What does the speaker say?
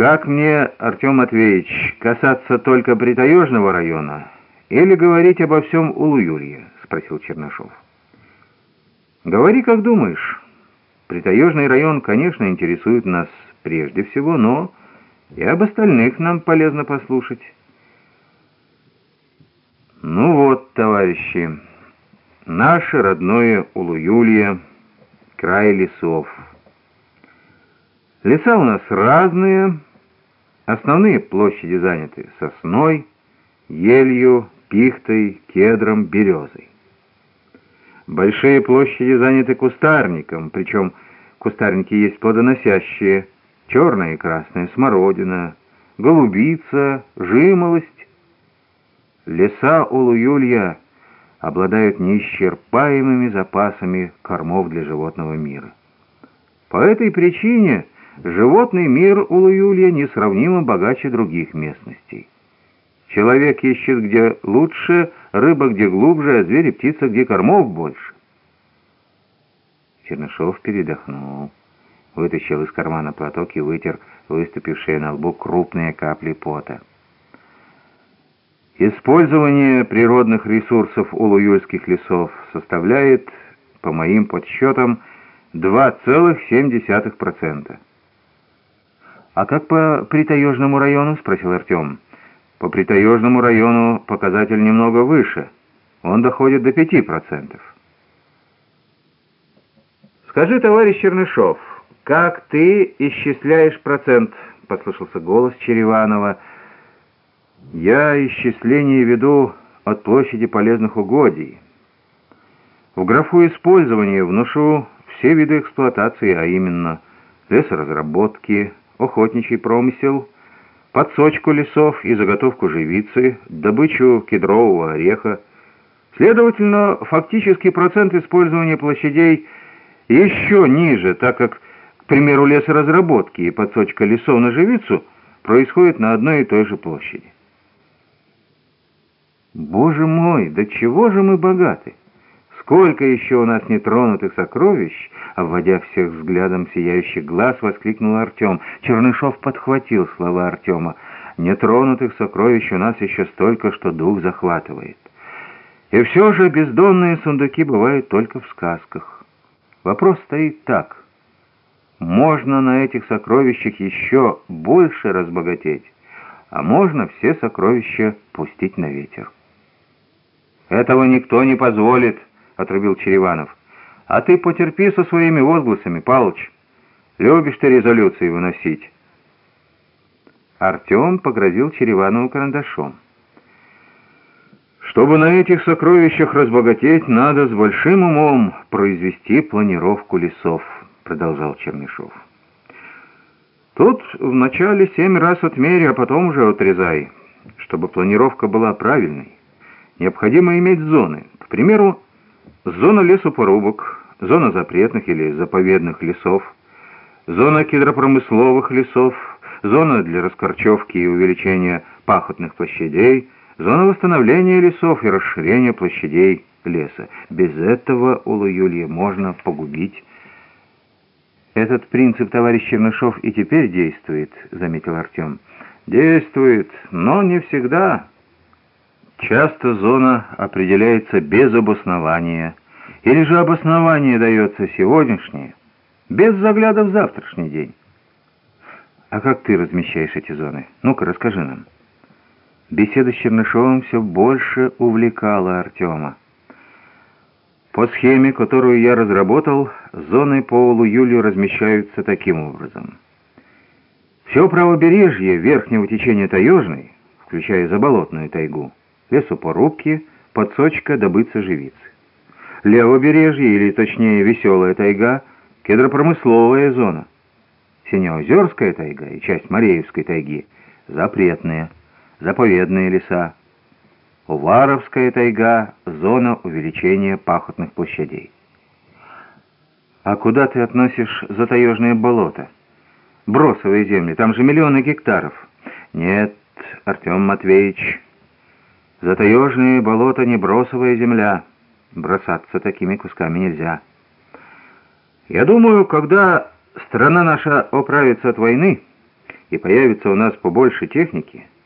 «Как мне, Артем Матвеевич, касаться только притаежного района или говорить обо всем Улу-Юрье?» — спросил Чернышов. «Говори, как думаешь. Притаежный район, конечно, интересует нас прежде всего, но и об остальных нам полезно послушать». «Ну вот, товарищи, наше родное Улу-Юлье, край лесов». Леса у нас разные. Основные площади заняты сосной, елью, пихтой, кедром, березой. Большие площади заняты кустарником, причем кустарники есть плодоносящие, черная и красная смородина, голубица, жимолость. Леса Улуюлья обладают неисчерпаемыми запасами кормов для животного мира. По этой причине животный мир Улуюлья несравнимо богаче других местностей. Человек ищет где лучше, рыба где глубже, а звери и птица где кормов больше. Чернышов передохнул, вытащил из кармана платок и вытер выступившие на лбу крупные капли пота. Использование природных ресурсов улуюльских лесов составляет, по моим подсчетам, 2,7%. «А как по Притаежному району?» — спросил Артем. «По Притаежному району показатель немного выше. Он доходит до 5%. «Скажи, товарищ Чернышов, как ты исчисляешь процент?» — послышался голос Череванова. «Я исчисление веду от площади полезных угодий. В графу использования вношу все виды эксплуатации, а именно лесоразработки, охотничий промысел, подсочку лесов и заготовку живицы, добычу кедрового ореха. Следовательно, фактический процент использования площадей еще ниже, так как, к примеру, лесоразработки и подсочка лесов на живицу происходит на одной и той же площади. Боже мой, да чего же мы богаты! Сколько еще у нас нетронутых сокровищ!» Обводя всех взглядом сияющих глаз, воскликнул Артем. Чернышов подхватил слова Артема. «Нетронутых сокровищ у нас еще столько, что дух захватывает. И все же бездонные сундуки бывают только в сказках. Вопрос стоит так. Можно на этих сокровищах еще больше разбогатеть, а можно все сокровища пустить на ветер. Этого никто не позволит» отрубил Череванов. «А ты потерпи со своими возгласами, Палыч. Любишь ты резолюции выносить». Артем погрозил Череванову карандашом. «Чтобы на этих сокровищах разбогатеть, надо с большим умом произвести планировку лесов», — продолжал Чернышов. «Тут вначале семь раз отмери, а потом уже отрезай. Чтобы планировка была правильной, необходимо иметь зоны. К примеру, Зона лесопорубок, зона запретных или заповедных лесов, зона кедропромысловых лесов, зона для раскорчевки и увеличения пахотных площадей, зона восстановления лесов и расширения площадей леса. Без этого, Улу-Юлья, можно погубить. «Этот принцип, товарищ Чернышов, и теперь действует», — заметил Артем. «Действует, но не всегда». Часто зона определяется без обоснования, или же обоснование дается сегодняшнее, без загляда в завтрашний день. А как ты размещаешь эти зоны? Ну-ка, расскажи нам. Беседа с Чернышовым все больше увлекала Артема. По схеме, которую я разработал, зоны по Улу-Юлю размещаются таким образом. Все правобережье верхнего течения Таежной, включая заболотную тайгу, лесопорубки, подсочка, добыться живицы. Левобережье, или точнее веселая тайга, кедропромысловая зона. Синеозерская тайга и часть Мареевской тайги – запретные, заповедные леса. Уваровская тайга – зона увеличения пахотных площадей. А куда ты относишь затаежные болота? Бросовые земли, там же миллионы гектаров. Нет, Артем Матвеевич, Затаежные болота не бросовая земля. Бросаться такими кусками нельзя. Я думаю, когда страна наша оправится от войны, и появится у нас побольше техники —